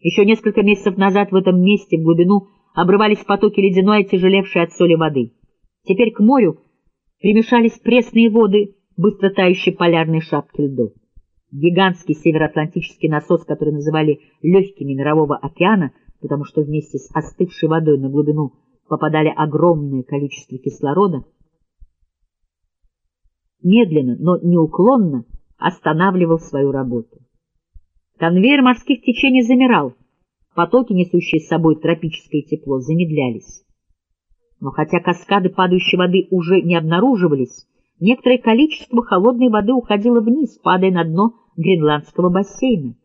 Еще несколько месяцев назад в этом месте в глубину обрывались потоки ледяной, отяжелевшей от соли воды. Теперь к морю примешались пресные воды, быстро тающие полярные шапки льду. Гигантский североатлантический насос, который называли легкими мирового океана, потому что вместе с остывшей водой на глубину попадали огромное количество кислорода, медленно, но неуклонно останавливал свою работу. Конвейер морских течений замирал, потоки, несущие с собой тропическое тепло, замедлялись. Но хотя каскады падающей воды уже не обнаруживались, некоторое количество холодной воды уходило вниз, падая на дно гренландского бассейна.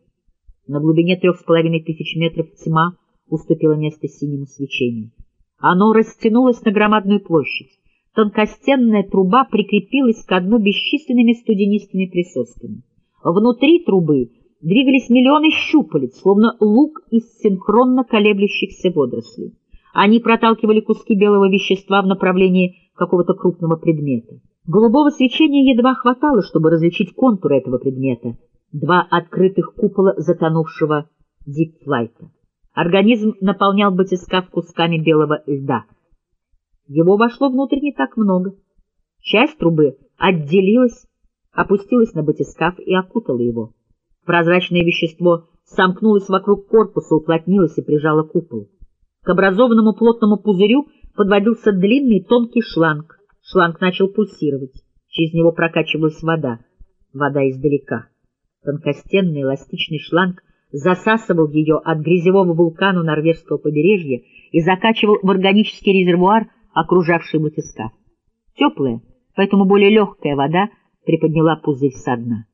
На глубине трех с половиной тысяч метров тьма уступила место синему свечению. Оно растянулось на громадную площадь. Тонкостенная труба прикрепилась к дну бесчисленными студенистыми присосками. Внутри трубы двигались миллионы щупалец, словно лук из синхронно колеблющихся водорослей. Они проталкивали куски белого вещества в направлении какого-то крупного предмета. Голубого свечения едва хватало, чтобы различить контур этого предмета. Два открытых купола затонувшего дипфлайта. Организм наполнял батискаф кусками белого льда. Его вошло внутрь не так много. Часть трубы отделилась, опустилась на батискаф и окутала его. Прозрачное вещество сомкнулось вокруг корпуса, уплотнилось и прижало купол. К образованному плотному пузырю подводился длинный тонкий шланг. Шланг начал пульсировать. Через него прокачивалась вода. Вода издалека. Тонкостенный эластичный шланг засасывал ее от грязевого вулкана норвежского побережья и закачивал в органический резервуар, окружавший батискаф. Теплая, поэтому более легкая вода приподняла пузырь со дна.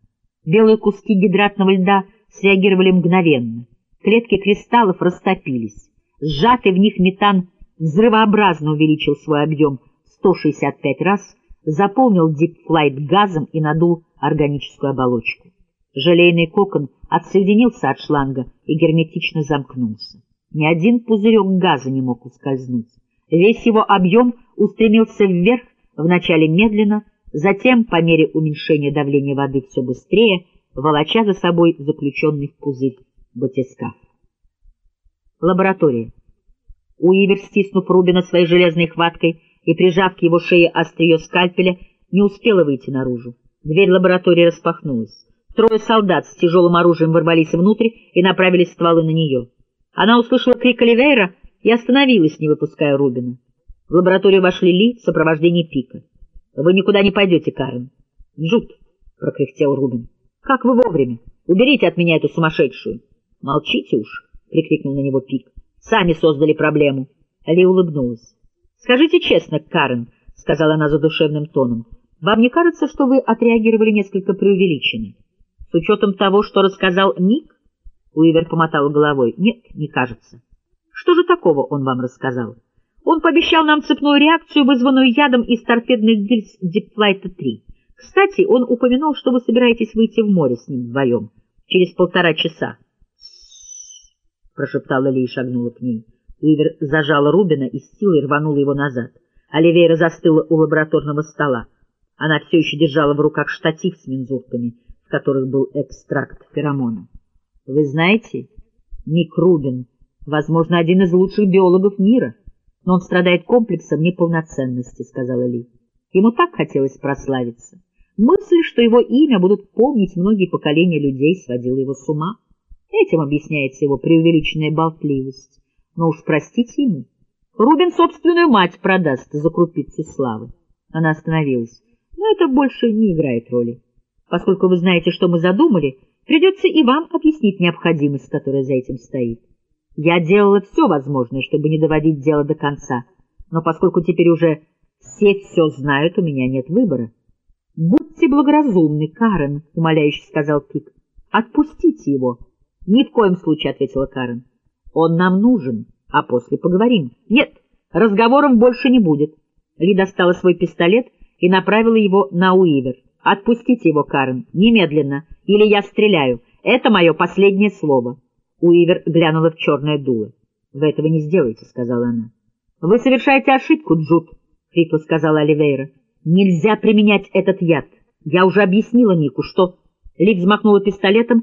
Белые куски гидратного льда среагировали мгновенно. Клетки кристаллов растопились. Сжатый в них метан взрывообразно увеличил свой объем 165 раз, заполнил дипфлайт газом и надул органическую оболочку. Желейный кокон отсоединился от шланга и герметично замкнулся. Ни один пузырек газа не мог ускользнуть. Весь его объем устремился вверх, вначале медленно, затем, по мере уменьшения давления воды все быстрее, волоча за собой заключенный в пузырь батискаф. Лаборатория. Уивер, стиснув Рубина своей железной хваткой, и, прижав к его шее острие скальпеля, не успела выйти наружу. Дверь лаборатории распахнулась. Трое солдат с тяжелым оружием ворвались внутрь и направили стволы на нее. Она услышала крик Оливейра и остановилась, не выпуская Рубина. В лабораторию вошли Ли в сопровождении Пика. — Вы никуда не пойдете, Карен. — Джуд, — прокряхтел Рубин. — Как вы вовремя? Уберите от меня эту сумасшедшую. — Молчите уж, — прикрикнул на него Пик. — Сами создали проблему. Ли улыбнулась. «Скажите честно, Карен», — сказала она задушевным тоном, — «вам не кажется, что вы отреагировали несколько преувеличенно? С учетом того, что рассказал Ник?» Уивер помотал головой. «Нет, не кажется». «Что же такого он вам рассказал?» «Он пообещал нам цепную реакцию, вызванную ядом из торпедных гильз Дипфлайта-3. Кстати, он упомянул, что вы собираетесь выйти в море с ним вдвоем через полтора часа». прошептала Ли и шагнула к ней. Уивер зажала Рубина и с силой рванула его назад. Оливейра застыла у лабораторного стола. Она все еще держала в руках штатив с мензурками, в которых был экстракт феромона. — Вы знаете, Ник Рубин, возможно, один из лучших биологов мира, но он страдает комплексом неполноценности, — сказала Ли. Ему так хотелось прославиться. Мысль, что его имя будут помнить многие поколения людей, сводила его с ума. Этим объясняется его преувеличенная болтливость. Но уж простите ему. Рубин собственную мать продаст за крупицу славы. Она остановилась. Но это больше не играет роли. Поскольку вы знаете, что мы задумали, придется и вам объяснить необходимость, которая за этим стоит. Я делала все возможное, чтобы не доводить дело до конца, но поскольку теперь уже все все знают, у меня нет выбора. — Будьте благоразумны, Карен, — умоляюще сказал Пик. — Отпустите его. — Ни в коем случае, — ответила Карен. Он нам нужен, а после поговорим. Нет, разговоров больше не будет. Ли достала свой пистолет и направила его на Уивер. Отпустите его, Карен, немедленно, или я стреляю. Это мое последнее слово. Уивер глянула в черное дуло. — Вы этого не сделаете, — сказала она. — Вы совершаете ошибку, Джуд, — хрипло сказала Оливейра. — Нельзя применять этот яд. Я уже объяснила Нику, что... Ли взмахнула пистолетом,